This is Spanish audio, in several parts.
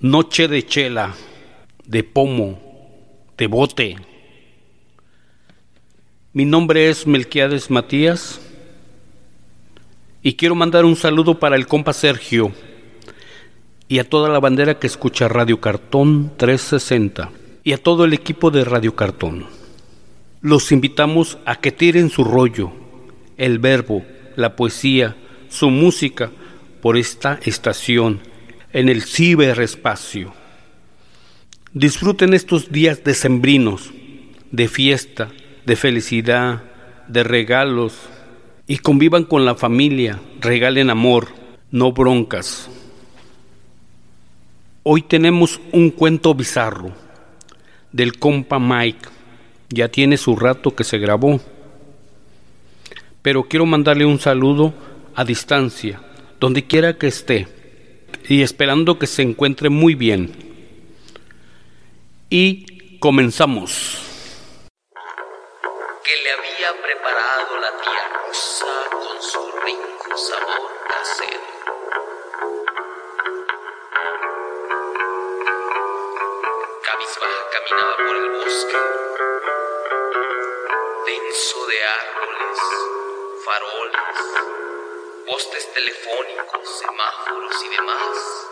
noche de chela, de pomo, de bote. Mi nombre es Melquiades Matías y quiero mandar un saludo para el compa Sergio y a toda la bandera que escucha Radio Cartón 360 y a todo el equipo de Radio Cartón. Los invitamos a que tiren su rollo, el verbo, la poesía, su música, por esta estación en el ciberespacio. Disfruten estos días decembrinos, de fiesta, de felicidad, de regalos y convivan con la familia, regalen amor, no broncas. Hoy tenemos un cuento bizarro del compa Mike. Ya tiene su rato que se grabó. Pero quiero mandarle un saludo a distancia donde quiera que esté, y esperando que se encuentre muy bien. Y comenzamos. Que le había preparado la tía Rosa postes telefónicos, semáforos y demás,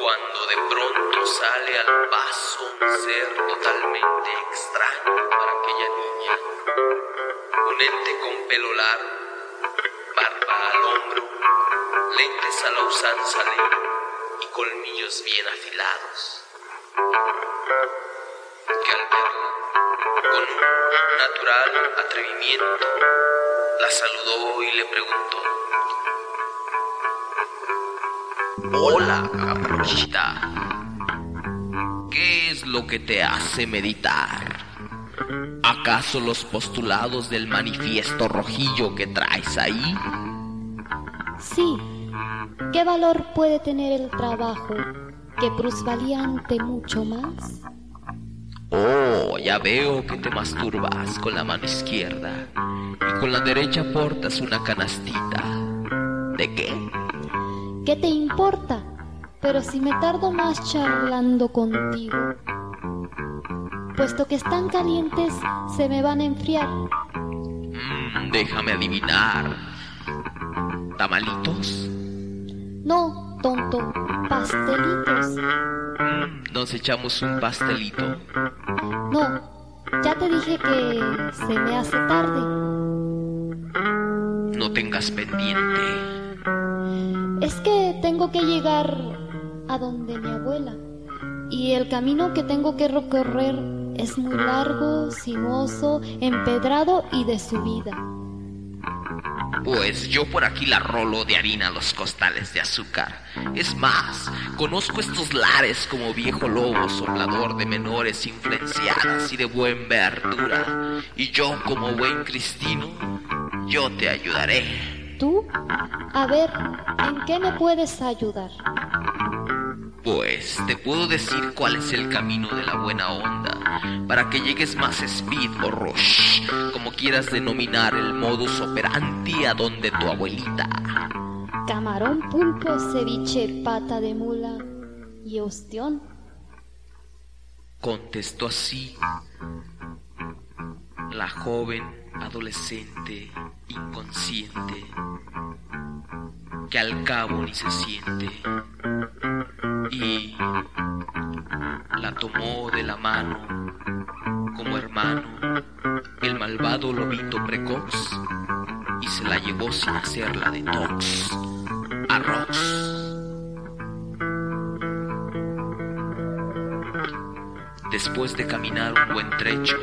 cuando de pronto sale al paso un ser totalmente extraño para aquella niña, un ente con pelo largo, barba al hombro, lentes a la usanza ley y colmillos bien afilados, que al verla, con un natural atrevimiento, la saludó y le preguntó. Hola, capuchita. ¿Qué es lo que te hace meditar? ¿Acaso los postulados del manifiesto rojillo que traes ahí? Sí. ¿Qué valor puede tener el trabajo que plusvalía ante mucho más? Oh, ya veo que te masturbas con la mano izquierda y con la derecha portas una canastita. ¿De qué? ¿Qué te importa? Pero si me tardo más charlando contigo, puesto que están calientes, se me van a enfriar. Mm, déjame adivinar. ¿Tamalitos? No, tonto, pastelitos. Mm, ¿Nos echamos un pastelito? No, ya te dije que se me hace tarde. No tengas pendiente. Es que tengo que llegar a donde mi abuela. Y el camino que tengo que recorrer es muy largo, sinuoso, empedrado y de subida. Pues yo por aquí la rolo de harina a los costales de azúcar. Es más, conozco estos lares como viejo lobo soplador de menores influenciadas y de buen verdura. Y yo como buen cristino, yo te ayudaré. ¿Tú? A ver, ¿en qué me puedes ayudar? Pues te puedo decir cuál es el camino de la buena onda para que llegues más speed o rush, como quieras denominar el modus operandi a donde tu abuelita. Camarón, pulpo, ceviche, pata de mula y ostión. Contestó así la joven adolescente inconsciente que al cabo ni se siente y la tomó de la mano como hermano el malvado lobito precoz y se la llevó sin hacerla de tox a Rox. Después de caminar un buen trecho,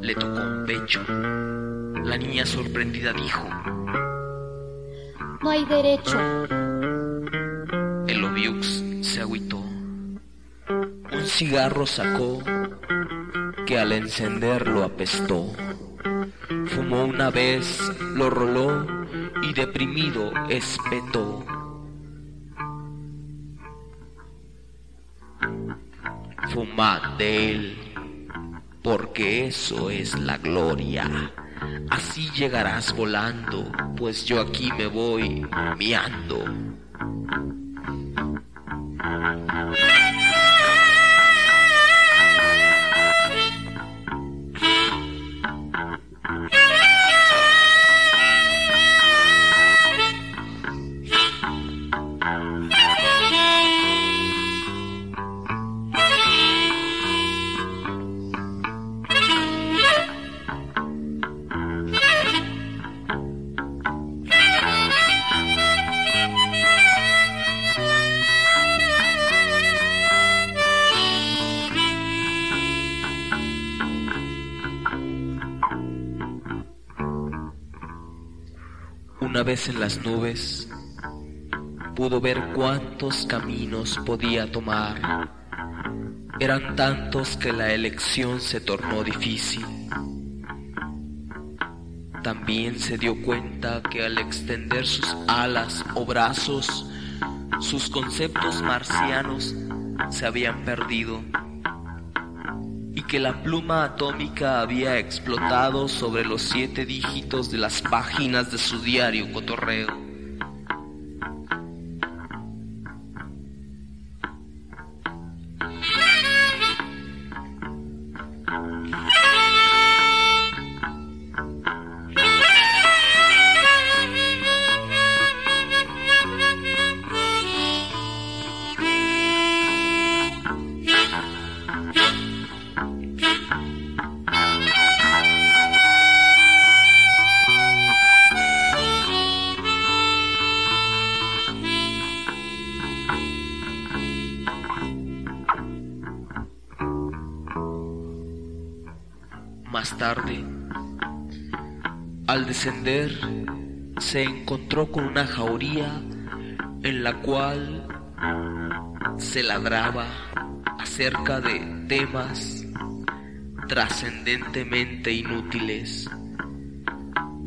le tocó un pecho. La niña sorprendida dijo, No hay derecho. Cigarro sacó que al encenderlo apestó. Fumó una vez, lo roló y deprimido espetó. Fumad de él, porque eso es la gloria. Así llegarás volando, pues yo aquí me voy miando. Una vez en las nubes, pudo ver cuántos caminos podía tomar. Eran tantos que la elección se tornó difícil. También se dio cuenta que al extender sus alas o brazos, sus conceptos marcianos se habían perdido que la pluma atómica había explotado sobre los siete dígitos de las páginas de su diario cotorreo. Encontró con una jauría en la cual se ladraba acerca de temas trascendentemente inútiles.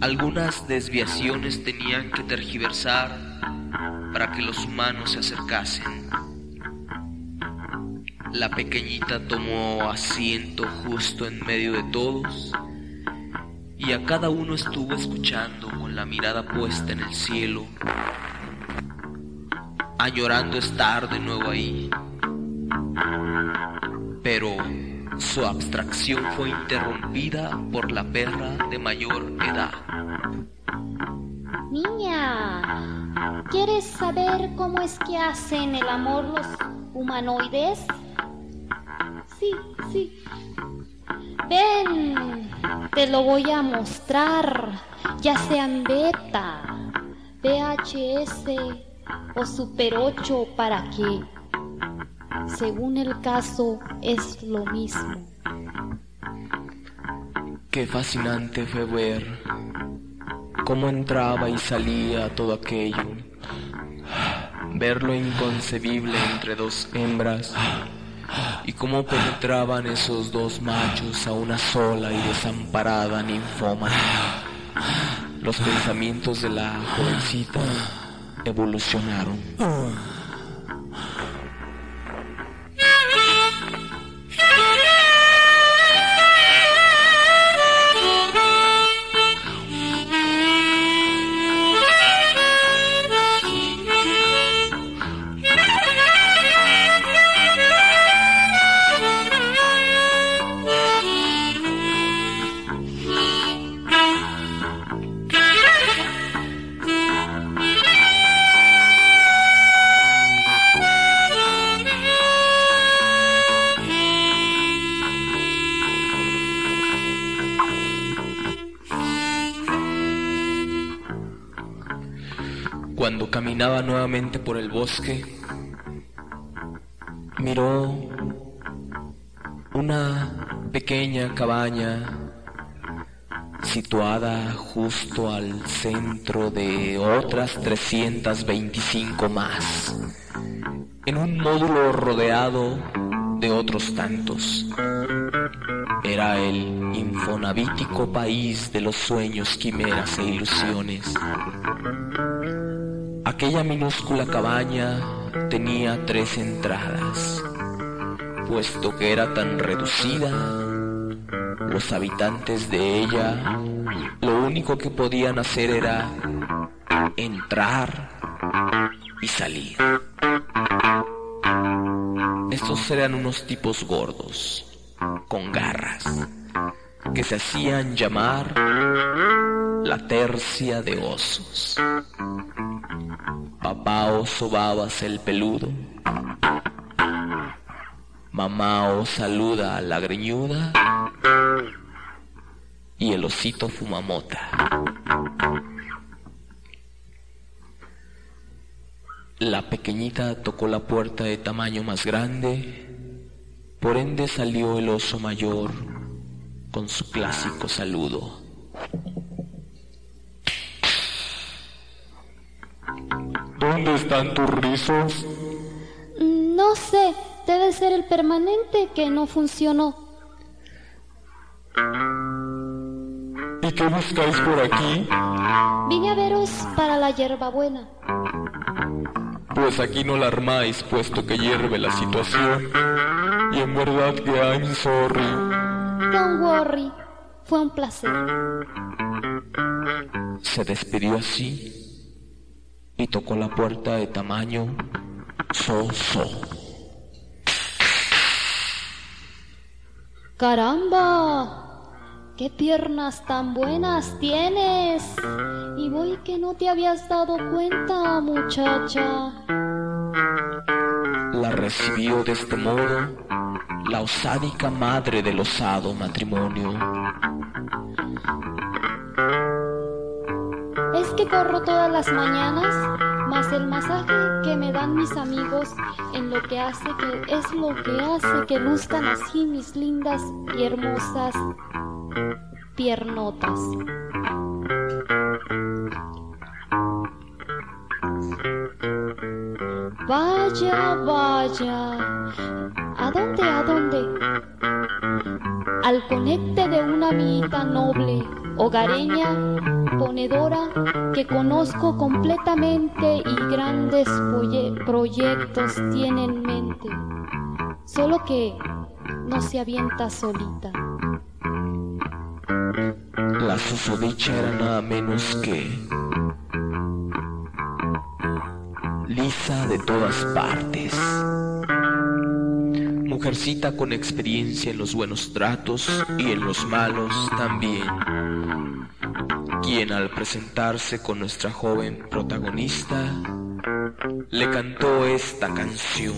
Algunas desviaciones tenían que tergiversar para que los humanos se acercasen. La pequeñita tomó asiento justo en medio de todos y a cada uno estuvo escuchando la mirada puesta en el cielo, añorando estar de nuevo ahí. Pero su abstracción fue interrumpida por la perra de mayor edad. Niña, ¿quieres saber cómo es que hacen el amor los humanoides? Sí, sí. Ven, te lo voy a mostrar, ya sean beta, VHS o Super 8 para que, según el caso, es lo mismo. Qué fascinante fue ver cómo entraba y salía todo aquello, ver lo inconcebible entre dos hembras y cómo penetraban esos dos machos a una sola y desamparada ninfómana. Los pensamientos de la jovencita evolucionaron. Caminaba nuevamente por el bosque, miró una pequeña cabaña situada justo al centro de otras 325 más, en un módulo rodeado de otros tantos. Era el infonavítico país de los sueños, quimeras e ilusiones. Aquella minúscula cabaña tenía tres entradas, puesto que era tan reducida, los habitantes de ella lo único que podían hacer era entrar y salir. Estos eran unos tipos gordos, con garras, que se hacían llamar la tercia de osos. Oso babas el peludo. Mamá o saluda a la greñuda. Y el osito fumamota. La pequeñita tocó la puerta de tamaño más grande, por ende salió el oso mayor con su clásico saludo. Están tus rizos? No sé, debe ser el permanente que no funcionó. ¿Y qué buscáis por aquí? Vine a veros para la hierbabuena. Pues aquí no la armáis, puesto que hierve la situación. Y en verdad que I'm sorry. Don't worry, fue un placer. Se despidió así y tocó la puerta de tamaño so-so. ¡Caramba! ¡Qué piernas tan buenas tienes! Y voy que no te habías dado cuenta, muchacha. La recibió de este modo la osádica madre del osado matrimonio. Es que corro todas las mañanas, más el masaje que me dan mis amigos, en lo que hace que es lo que hace que luzcan así mis lindas y hermosas piernotas. Vaya, vaya. ¿A dónde, a dónde? Al conecte de una amiguita noble, hogareña, ponedora, que conozco completamente y grandes proyectos tiene en mente. Solo que no se avienta solita. La susodicha era nada menos que lisa de todas partes. Mujercita con experiencia en los buenos tratos y en los malos también. Quien al presentarse con nuestra joven protagonista le cantó esta canción.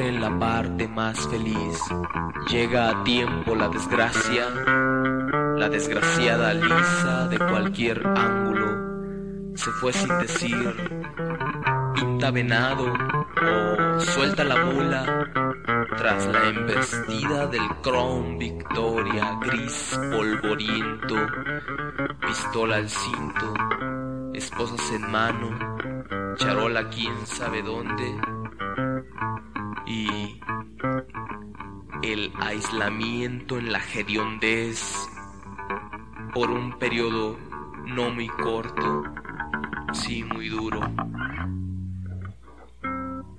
En la parte más feliz. Llega a tiempo la desgracia, la desgraciada lisa de cualquier ángulo. Se fue sin decir, pinta venado o suelta la mula tras la embestida del Crown Victoria gris polvoriento, pistola al cinto, esposas en mano, charola quién sabe dónde y el aislamiento en la hediondez por un periodo no muy corto, sí muy duro.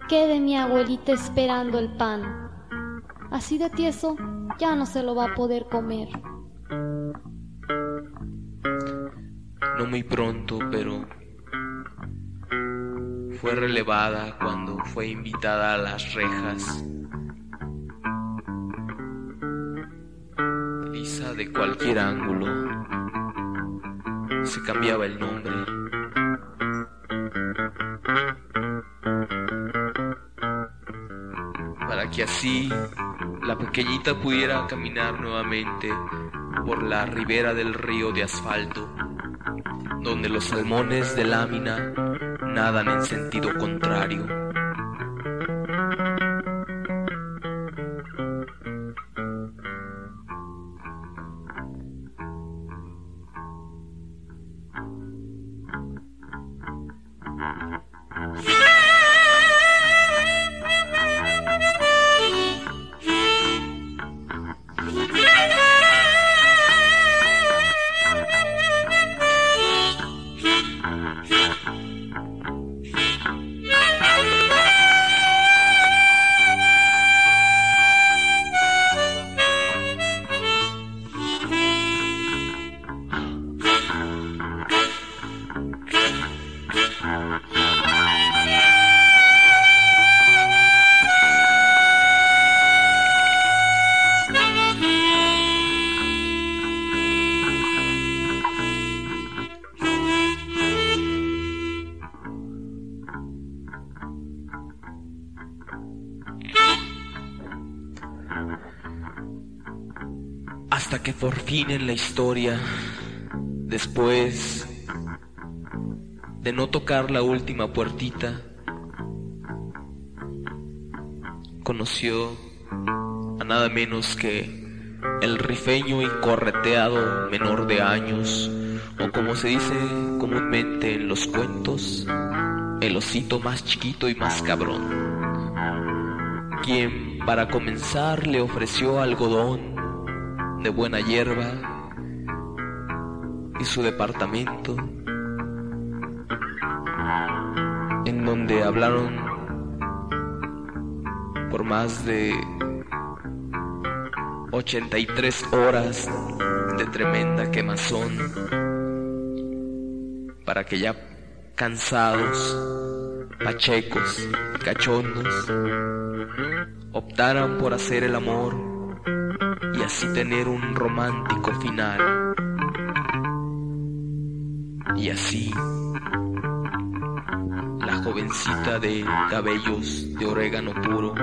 quede mi abuelita esperando el pan. Así de tieso ya no se lo va a poder comer. No muy pronto, pero fue relevada cuando fue invitada a las rejas. Lisa de cualquier ángulo se cambiaba el nombre. Para que así la pequeñita pudiera caminar nuevamente por la ribera del río de asfalto, donde los salmones de lámina nadan en sentido contrario. Fin en la historia, después de no tocar la última puertita, conoció a nada menos que el rifeño y correteado menor de años, o como se dice comúnmente en los cuentos, el osito más chiquito y más cabrón, quien para comenzar le ofreció algodón de buena hierba y su departamento en donde hablaron por más de 83 horas de tremenda quemazón para que ya cansados, pachecos, cachondos, optaran por hacer el amor así tener un romántico final. Y así, la jovencita de cabellos de orégano puro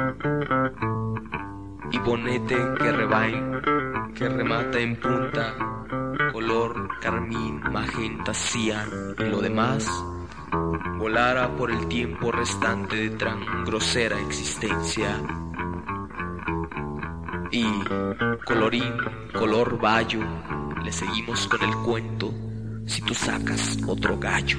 y bonete que rebain, que remata en punta, color carmín, magenta, cian y lo demás, volara por el tiempo restante de tan grosera existencia y colorín, color bayo, le seguimos con el cuento si tú sacas otro gallo.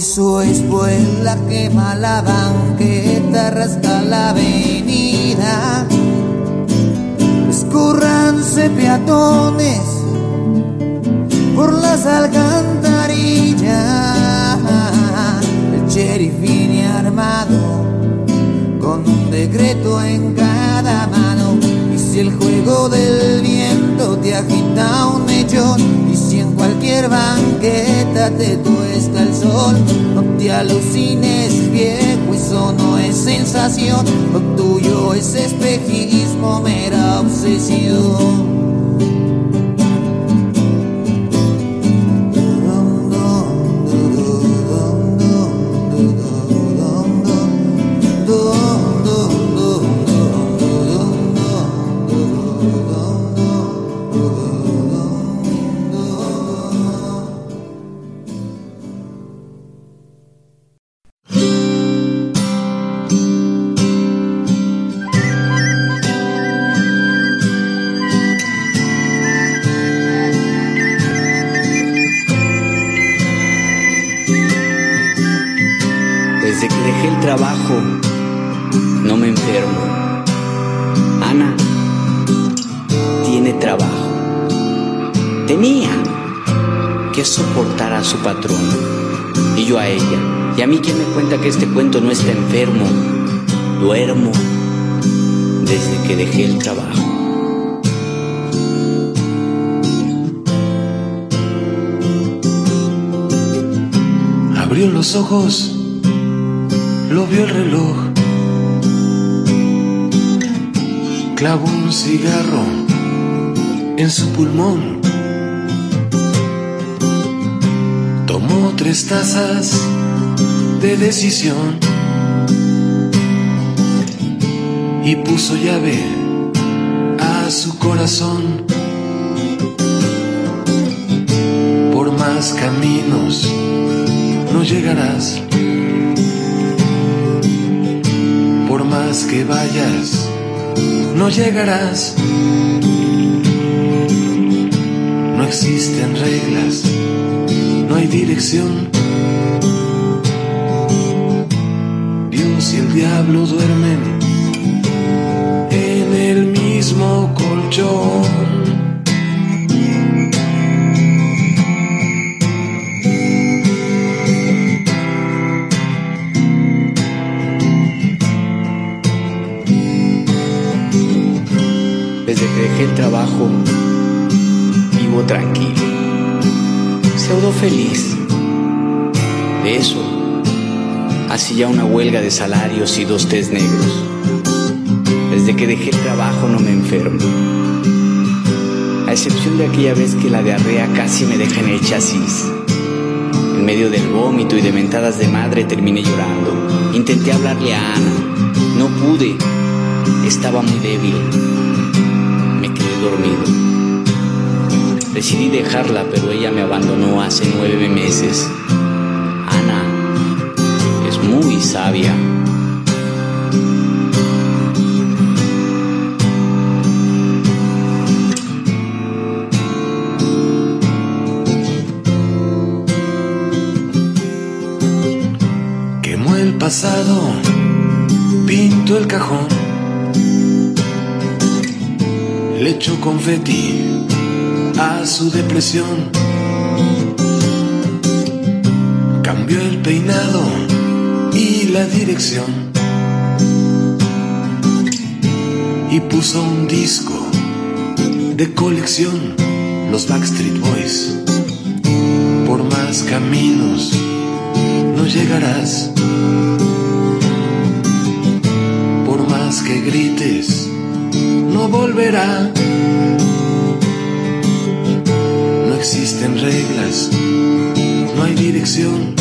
Su espuela quema la banqueta, rasca la avenida. Escurranse peatones por las alcantarillas. El sheriff viene armado con un decreto en cada mano. El juego del viento te agita un mechón, y si en cualquier banqueta te tuesta el sol, no te alucines viejo, eso no es sensación, lo tuyo es espejismo, mera obsesión. Su patrón y yo a ella. Y a mí quien me cuenta que este cuento no está enfermo. Duermo desde que dejé el trabajo. Abrió los ojos, lo vio el reloj. Clavó un cigarro en su pulmón. Tres tazas de decisión y puso llave a su corazón. Por más caminos no llegarás. Por más que vayas, no llegarás. No existen reglas, no hay dirección. Dios y el diablo duermen en el mismo colchón. Desde que dejé el trabajo, vivo tranquilo, feliz. De eso, ya una huelga de salarios y dos test negros. Desde que dejé el trabajo no me enfermo. A excepción de aquella vez que la diarrea casi me deja en el chasis. En medio del vómito y de mentadas de madre terminé llorando. Intenté hablarle a Ana. No pude. Estaba muy débil. Me quedé dormido. Decidí dejarla, pero ella me abandonó hace nueve meses. Ana es muy sabia. Quemó el pasado, pinto el cajón, le echó confeti a su depresión, cambió el peinado y la dirección y puso un disco de colección, los Backstreet Boys, por más caminos no llegarás. Por más que grites, no volverá. Existen reglas, no hay dirección.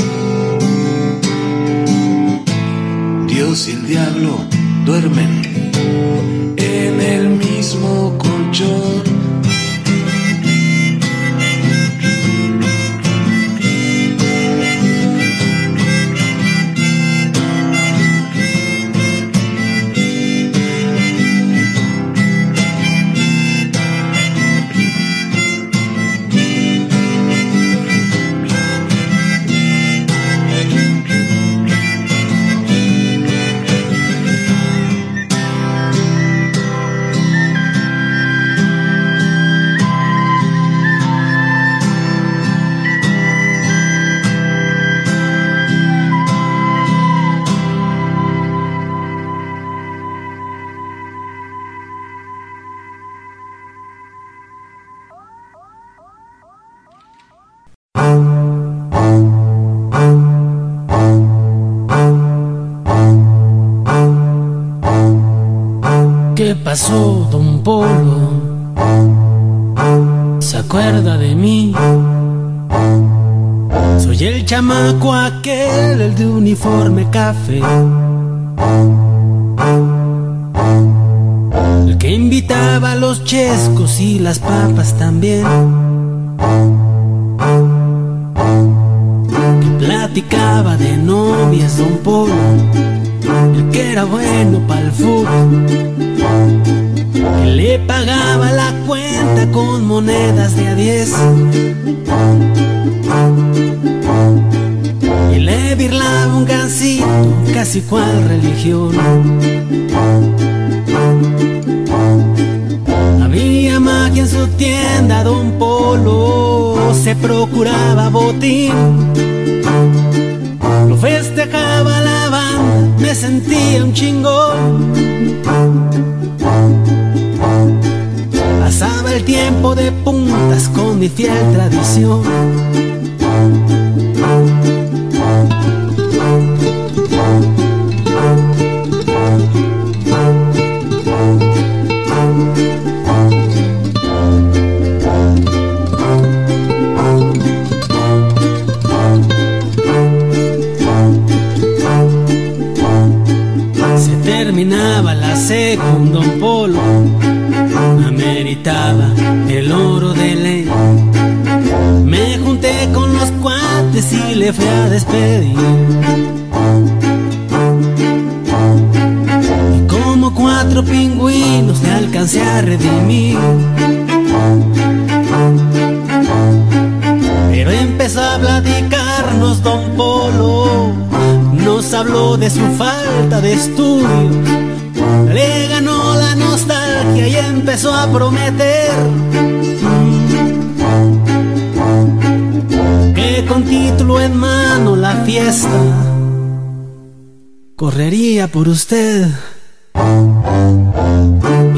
Dios y el diablo duermen en el mismo colchón. Pasó, don Polo? ¿Se acuerda de mí? Soy el chamaco aquel, el de uniforme café. El que invitaba a los chescos y las papas también. Que platicaba de novias, don Polo. El que era bueno Y le birlaba un gancito, casi cual religión. Había magia en su tienda, don Polo se procuraba botín. Lo festejaba la banda, me sentía un chingón. El tiempo de puntas con mi fiel tradición. El oro de ley. Me junté con los cuates y le fui a despedir. Y como cuatro pingüinos le alcancé a redimir. Pero empezó a platicarnos Don Polo, nos habló de su falta de estudio. Y empezó a prometer que con título en mano la fiesta correría por usted.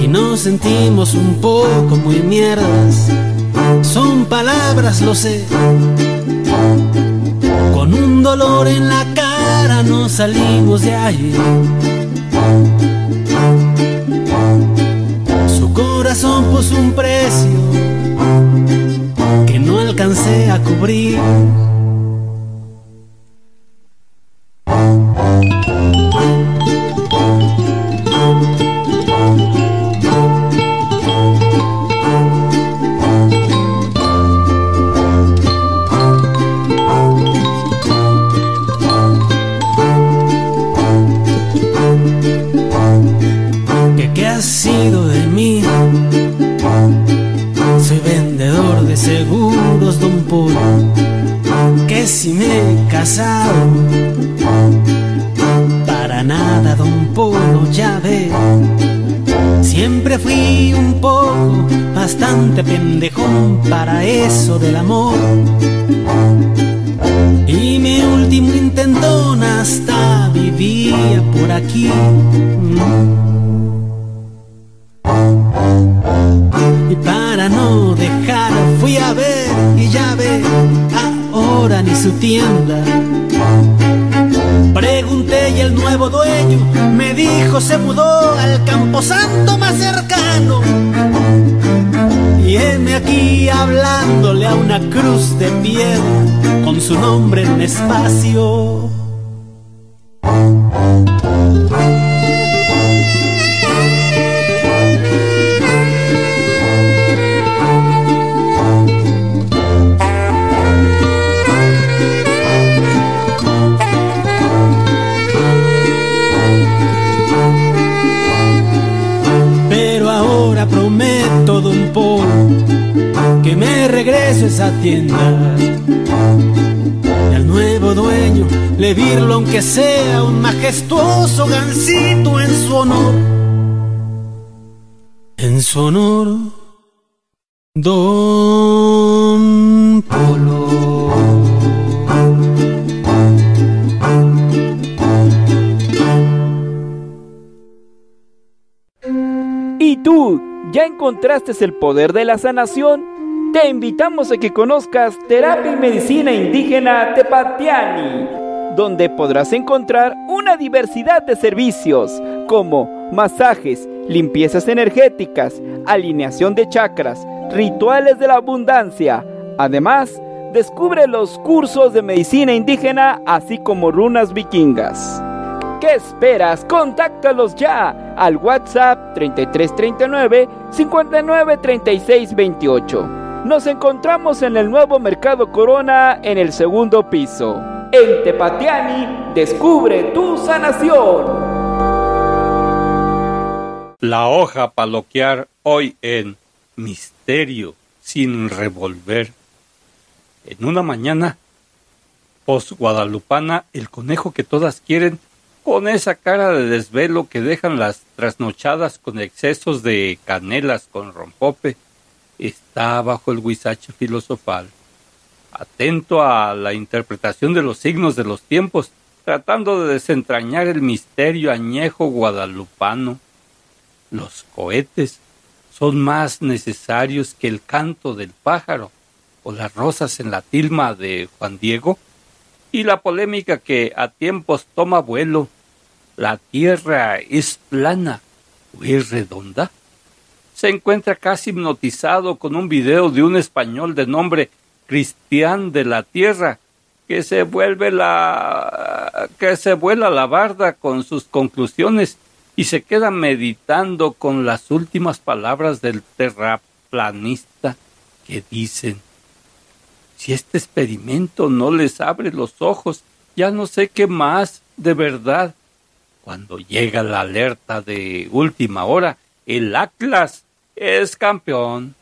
Y nos sentimos un poco muy mierdas. Son palabras, lo sé. Con un dolor en la cara nos salimos de allí. Un precio que no alcancé a cubrir. Esa tienda. Y al nuevo dueño le virlo aunque sea un majestuoso gancito en su honor. En su honor, don Polo. ¿Y tú ya encontraste el poder de la sanación? Te invitamos a que conozcas Terapia y Medicina Indígena Tepatiani, donde podrás encontrar una diversidad de servicios como masajes, limpiezas energéticas, alineación de chakras, rituales de la abundancia. Además, descubre los cursos de medicina indígena así como runas vikingas. ¿Qué esperas? Contáctalos ya al WhatsApp 3339 593628. Nos encontramos en el nuevo Mercado Corona en el segundo piso. En Tepatiani, descubre tu sanación. La hoja paloquear hoy en Misterio sin revolver. En una mañana post guadalupana, el conejo que todas quieren con esa cara de desvelo que dejan las trasnochadas con excesos de canelas con rompope, está bajo el huizache filosofal, atento a la interpretación de los signos de los tiempos, tratando de desentrañar el misterio añejo guadalupano. Los cohetes son más necesarios que el canto del pájaro o las rosas en la tilma de Juan Diego y la polémica que a tiempos toma vuelo. ¿La Tierra es plana o es redonda? Se encuentra casi hipnotizado con un video de un español de nombre Cristian de la Tierra que se vuelve la que se vuela la barda con sus conclusiones y se queda meditando con las últimas palabras del terraplanista que dicen si este experimento no les abre los ojos, ya no sé qué más, de verdad. Cuando llega la alerta de última hora, el Atlas es campeón.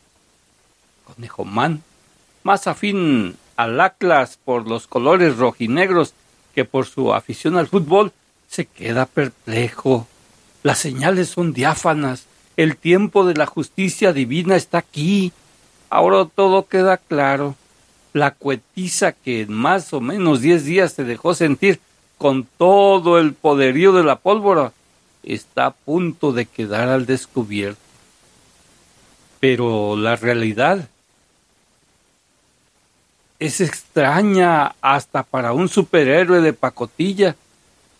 Conejo Man, más afín al Atlas por los colores rojinegros que por su afición al fútbol, se queda perplejo. Las señales son diáfanas. El tiempo de la justicia divina está aquí. Ahora todo queda claro la cuetiza que en más o menos diez días se dejó sentir con todo el poderío de la pólvora, está a punto de quedar al descubierto. Pero la realidad es extraña hasta para un superhéroe de pacotilla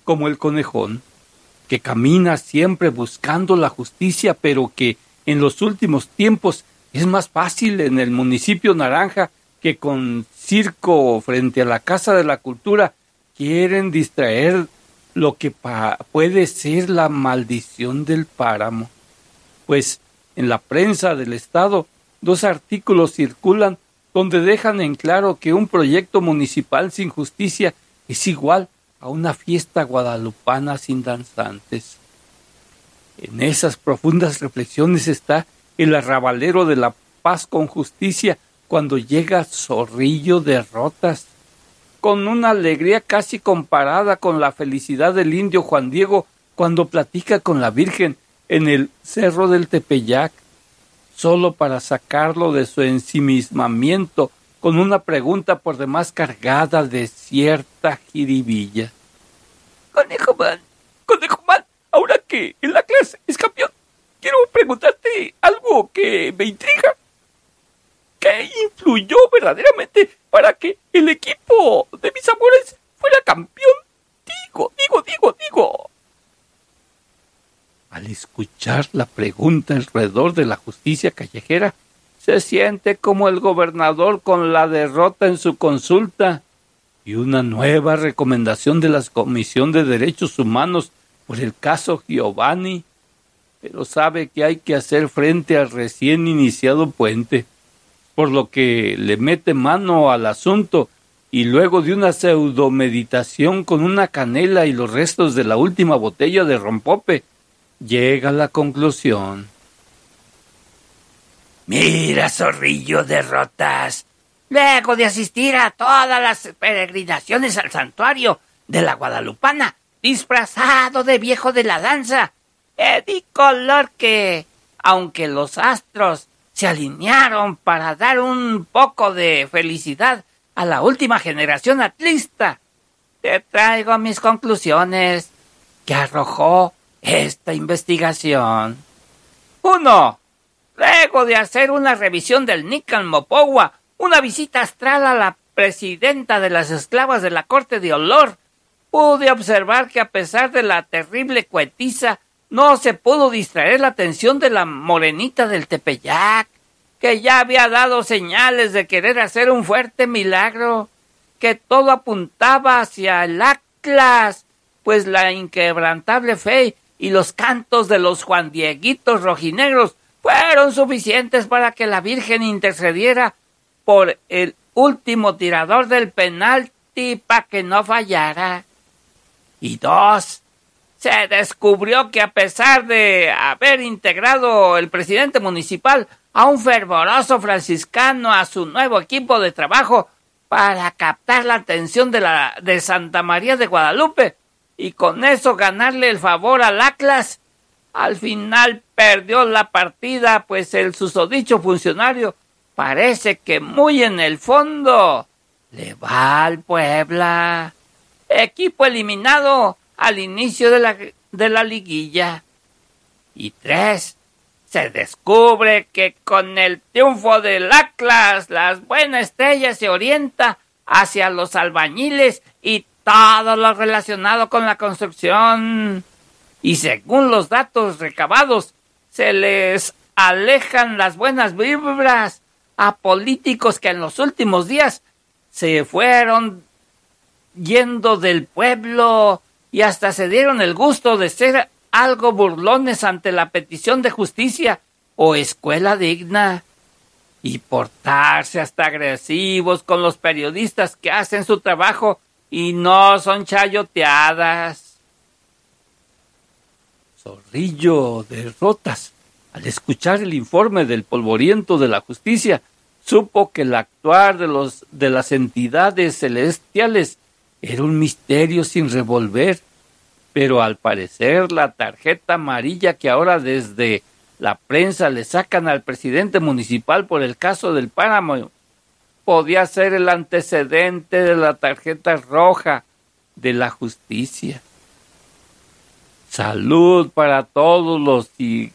como el conejón, que camina siempre buscando la justicia, pero que en los últimos tiempos es más fácil en el municipio naranja que con circo frente a la Casa de la Cultura quieren distraer lo que puede ser la maldición del páramo. Pues en la prensa del Estado dos artículos circulan donde dejan en claro que un proyecto municipal sin justicia es igual a una fiesta guadalupana sin danzantes. En esas profundas reflexiones está el arrabalero de la paz con justicia cuando llega Zorrillo de Rotas, con una alegría casi comparada con la felicidad del indio Juan Diego cuando platica con la Virgen en el Cerro del Tepeyac, solo para sacarlo de su ensimismamiento con una pregunta por demás cargada de cierta jiribilla. Conejo Man, Conejo Man, ahora que en la clase es campeón, quiero preguntarte algo que me intriga. ¿Qué influyó verdaderamente para que el equipo de mis amores fuera campeón. Digo, digo, digo, digo. Al escuchar la pregunta alrededor de la justicia callejera, se siente como el gobernador con la derrota en su consulta y una nueva recomendación de la Comisión de Derechos Humanos por el caso Giovanni, pero sabe que hay que hacer frente al recién iniciado puente por lo que le mete mano al asunto y luego de una pseudomeditación con una canela y los restos de la última botella de rompope, llega a la conclusión. Mira, zorrillo de rotas. Luego de asistir a todas las peregrinaciones al santuario de la Guadalupana, disfrazado de viejo de la danza, di color que, aunque los astros se alinearon para dar un poco de felicidad a la última generación atlista. Te traigo mis conclusiones que arrojó esta investigación. Uno. Luego de hacer una revisión del Nican Mopowa, una visita astral a la presidenta de las esclavas de la corte de Olor, pude observar que a pesar de la terrible cuetiza, no se pudo distraer la atención de la morenita del Tepeyac, que ya había dado señales de querer hacer un fuerte milagro, que todo apuntaba hacia el Atlas, pues la inquebrantable fe y los cantos de los Juan Dieguitos rojinegros fueron suficientes para que la Virgen intercediera por el último tirador del penalti para que no fallara. Y dos, se descubrió que a pesar de haber integrado el presidente municipal a un fervoroso franciscano a su nuevo equipo de trabajo para captar la atención de la de Santa María de Guadalupe y con eso ganarle el favor al Atlas, al final perdió la partida, pues el susodicho funcionario parece que muy en el fondo le va al Puebla. Equipo eliminado al inicio de la, de la liguilla. Y tres, se descubre que con el triunfo del Atlas, las buenas estrellas se orienta hacia los albañiles y todo lo relacionado con la construcción. Y según los datos recabados, se les alejan las buenas vibras a políticos que en los últimos días se fueron yendo del pueblo y hasta se dieron el gusto de ser algo burlones ante la petición de justicia o escuela digna y portarse hasta agresivos con los periodistas que hacen su trabajo y no son chayoteadas. Zorrillo de Rotas, al escuchar el informe del polvoriento de la justicia, supo que el actuar de los de las entidades celestiales era un misterio sin revolver, pero al parecer la tarjeta amarilla que ahora desde la prensa le sacan al presidente municipal por el caso del páramo podía ser el antecedente de la tarjeta roja de la justicia. Salud para todos los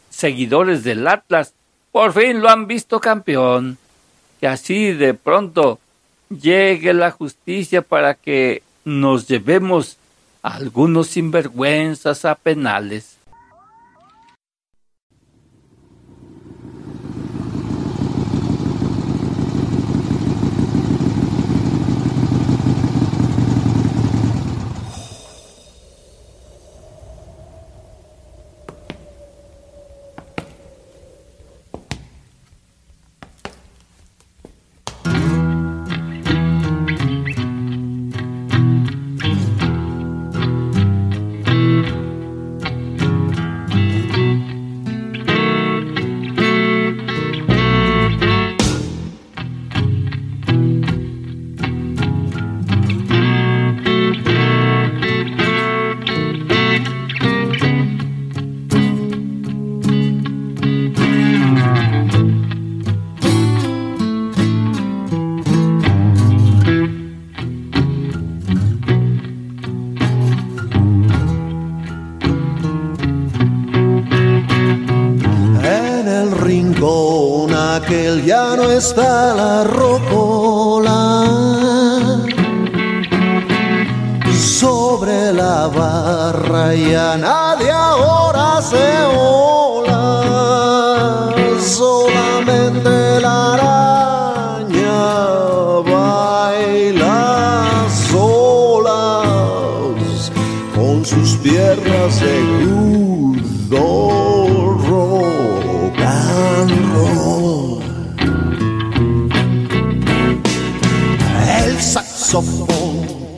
seguidores del Atlas. Por fin lo han visto campeón. Que así de pronto llegue la justicia para que nos llevemos a algunos sinvergüenzas a penales.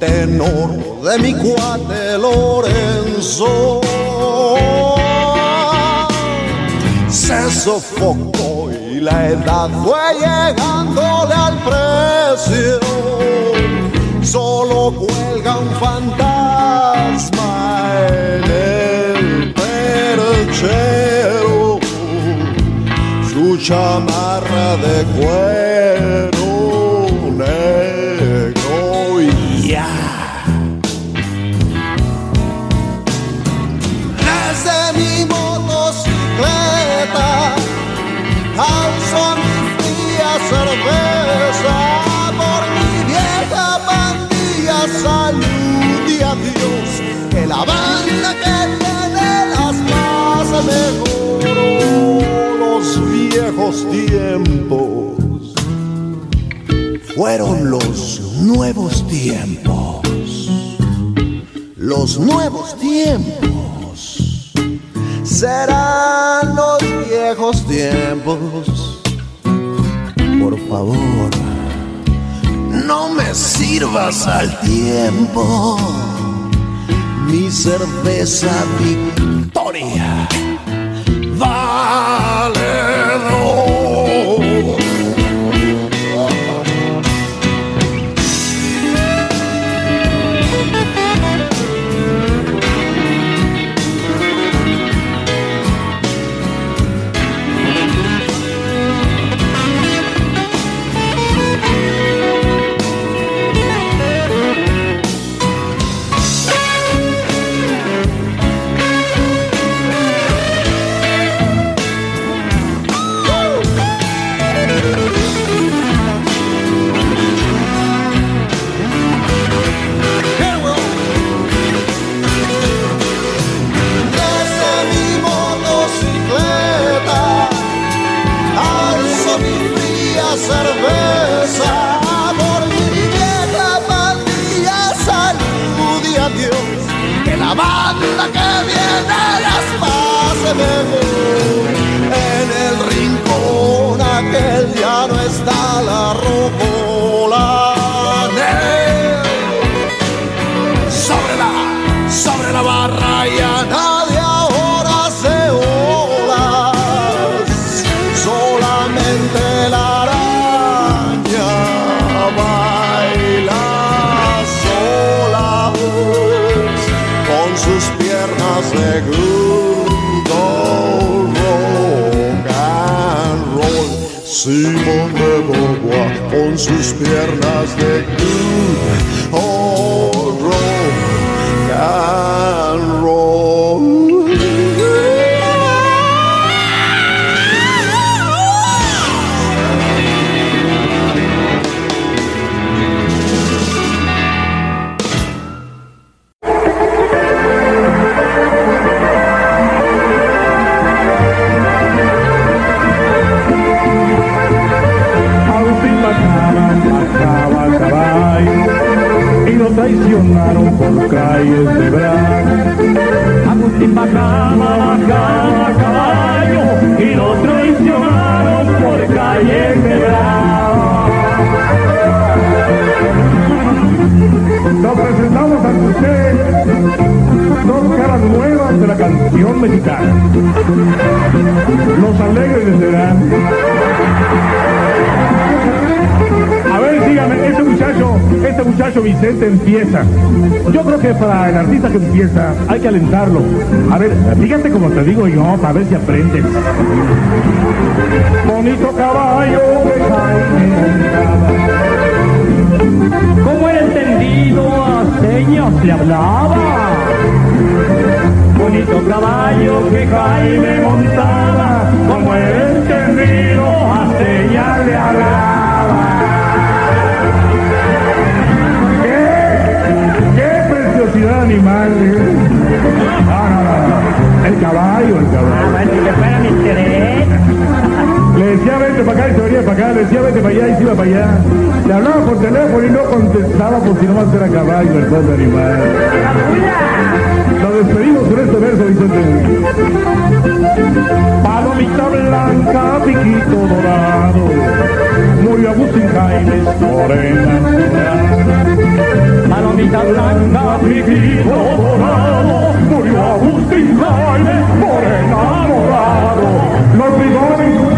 Tenor de mi cuate Lorenzo se sofocó y la edad fue llegándole al precio. Solo cuelga un fantasma en el perchero, su chamarra de cuero la banda que tiene las manos mejoró los viejos tiempos. Fueron los nuevos tiempos. Los nuevos tiempos serán los viejos tiempos. Por favor, no me sirvas al tiempo mi cerveza victoria. Valedor. Con sus piernas de groove Bravo. Agustín bajaba, bajaba a caballo y lo traicionaron por calles de Bravo. Nos presentamos ante usted dos caras nuevas de la canción mexicana. Los alegres serán. A ver, dígame, este muchacho, este muchacho Vicente empieza. Yo creo que para el artista que empieza hay que alentarlo. A ver, fíjate como te digo yo, para ver si aprendes. Bonito caballo de Jaime Como era entendido, a señas le hablaba. Bonito caballo que Jaime montaba, como era entendido, a señas le hablaba. Animal! eh! Ah. El caballo, el caballo. Decía vete para acá y se venía para acá, le decía vete para allá y se iba para allá. Le hablaba por teléfono y no contestaba por si no más era caballo, el pobre animal. Lo despedimos con este verso, Vicente. Palomita blanca, piquito dorado, murió Agustín Jaime, morena. Palomita blanca, piquito dorado, murió Agustín Jaime, morena dorado. Los bigones